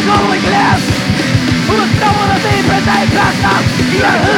We're going left We're on the deep and they pass